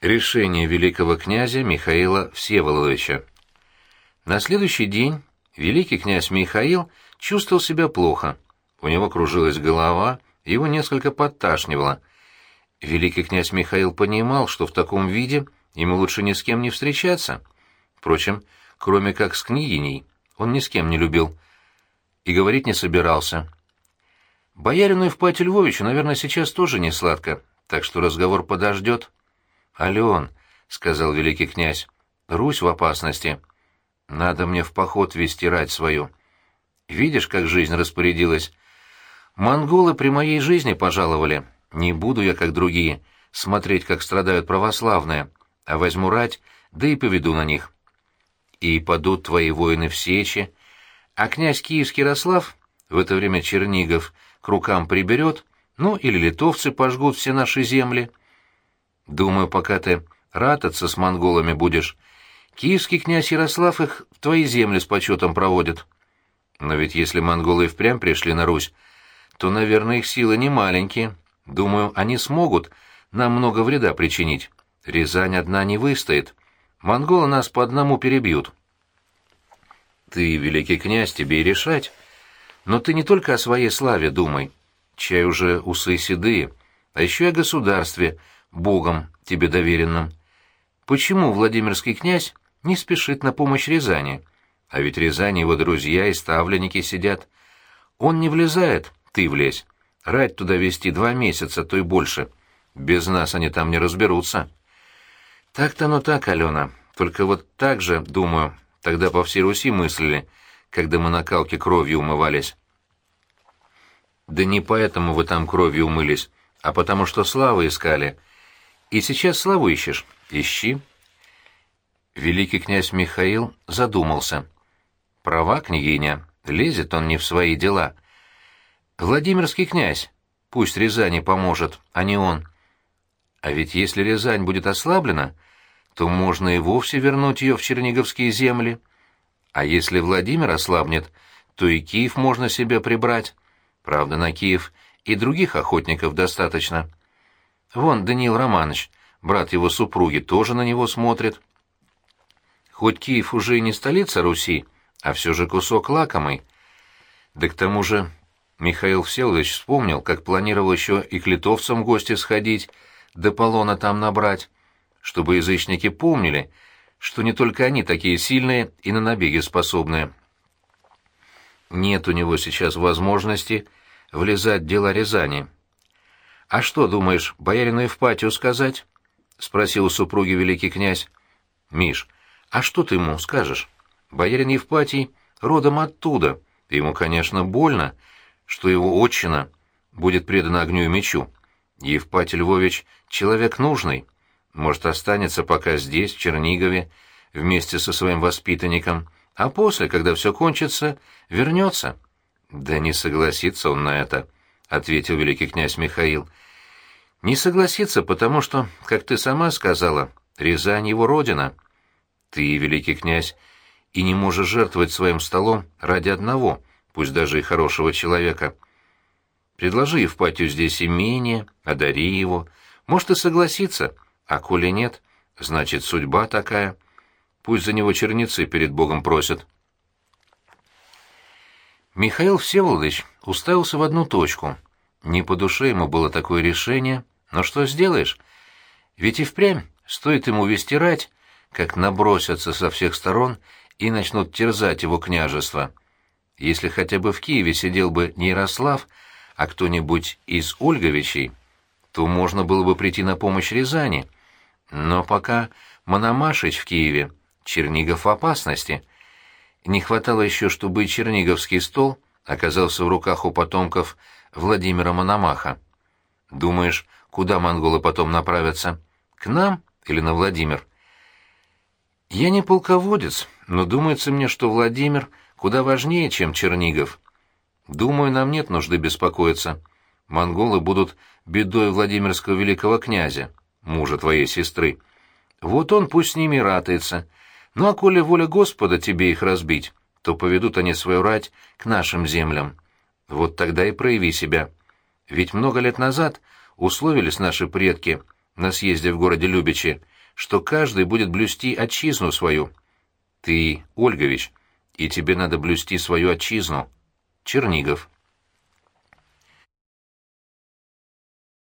Решение великого князя Михаила Всеволодовича. На следующий день великий князь Михаил чувствовал себя плохо. У него кружилась голова, его несколько подташнивало. Великий князь Михаил понимал, что в таком виде ему лучше ни с кем не встречаться. Впрочем, кроме как с княгиней, он ни с кем не любил и говорить не собирался. Боярину Евпатию Львовичу, наверное, сейчас тоже не сладко, так что разговор подождет. «Ален», — сказал великий князь, — «Русь в опасности. Надо мне в поход вести рать свою. Видишь, как жизнь распорядилась? Монголы при моей жизни пожаловали. Не буду я, как другие, смотреть, как страдают православные, а возьму рать, да и поведу на них. И падут твои воины в сечи, а князь Киевский Ярослав, в это время Чернигов, к рукам приберет, ну или литовцы пожгут все наши земли». Думаю, пока ты рататься с монголами будешь, киевский князь Ярослав их в твои земли с почетом проводит. Но ведь если монголы впрямь пришли на Русь, то, наверное, их силы не маленькие. Думаю, они смогут нам много вреда причинить. Рязань одна не выстоит. Монголы нас по одному перебьют. Ты, великий князь, тебе и решать. Но ты не только о своей славе думай. Чай уже усы седые, а еще и о государстве — Богом тебе доверенным. Почему Владимирский князь не спешит на помощь Рязани? А ведь Рязань его друзья и ставленники сидят. Он не влезает, ты влезь. Рать туда вести два месяца, то и больше. Без нас они там не разберутся. Так-то оно так, Алена. Только вот так же, думаю, тогда по всей Руси мыслили, когда мы на калке кровью умывались. Да не поэтому вы там кровью умылись, а потому что славы искали — и сейчас славу ищешь? Ищи. Великий князь Михаил задумался. Права, княгиня, лезет он не в свои дела. Владимирский князь, пусть Рязани поможет, а не он. А ведь если Рязань будет ослаблена, то можно и вовсе вернуть ее в Черниговские земли. А если Владимир ослабнет, то и Киев можно себе прибрать. Правда, на Киев и других охотников достаточно. Вон Даниил Романович, брат его супруги, тоже на него смотрит. Хоть Киев уже и не столица Руси, а все же кусок лакомый. Да к тому же Михаил Всеволодович вспомнил, как планировал еще и к литовцам в гости сходить, да полона там набрать, чтобы язычники помнили, что не только они такие сильные и на набеги способные. Нет у него сейчас возможности влезать в дела Рязани. «А что, думаешь, боярину Евпатию сказать?» — спросил у супруги великий князь. «Миш, а что ты ему скажешь? Боярин Евпатий родом оттуда. Ему, конечно, больно, что его отчина будет предана огню и мечу. Евпатий Львович — человек нужный. Может, останется пока здесь, в Чернигове, вместе со своим воспитанником, а после, когда все кончится, вернется». «Да не согласится он на это», — ответил великий князь Михаил. Не согласится, потому что, как ты сама сказала, Рязань его родина. Ты, великий князь, и не можешь жертвовать своим столом ради одного, пусть даже и хорошего человека. Предложи Евпатию здесь имение, одари его. Может, и согласится, а коли нет, значит, судьба такая. Пусть за него черницы перед Богом просят. Михаил Всеволодович уставился в одну точку. Не по душе ему было такое решение, но что сделаешь? Ведь и впрямь стоит ему вести рать, как набросятся со всех сторон и начнут терзать его княжество. Если хотя бы в Киеве сидел бы не Ярослав, а кто-нибудь из Ольговичей, то можно было бы прийти на помощь Рязани. Но пока Мономашич в Киеве, Чернигов в опасности. Не хватало еще, чтобы Черниговский стол оказался в руках у потомков Владимира Мономаха. Думаешь, Куда монголы потом направятся? К нам или на Владимир? Я не полководец, но думается мне, что Владимир куда важнее, чем Чернигов. Думаю, нам нет нужды беспокоиться. Монголы будут бедой Владимирского великого князя, мужа твоей сестры. Вот он пусть с ними ратается. Ну а коли воля Господа тебе их разбить, то поведут они свою рать к нашим землям. Вот тогда и прояви себя. Ведь много лет назад условились наши предки на съезде в городе Любичи, что каждый будет блюсти отчизну свою. Ты, Ольгович, и тебе надо блюсти свою отчизну. Чернигов.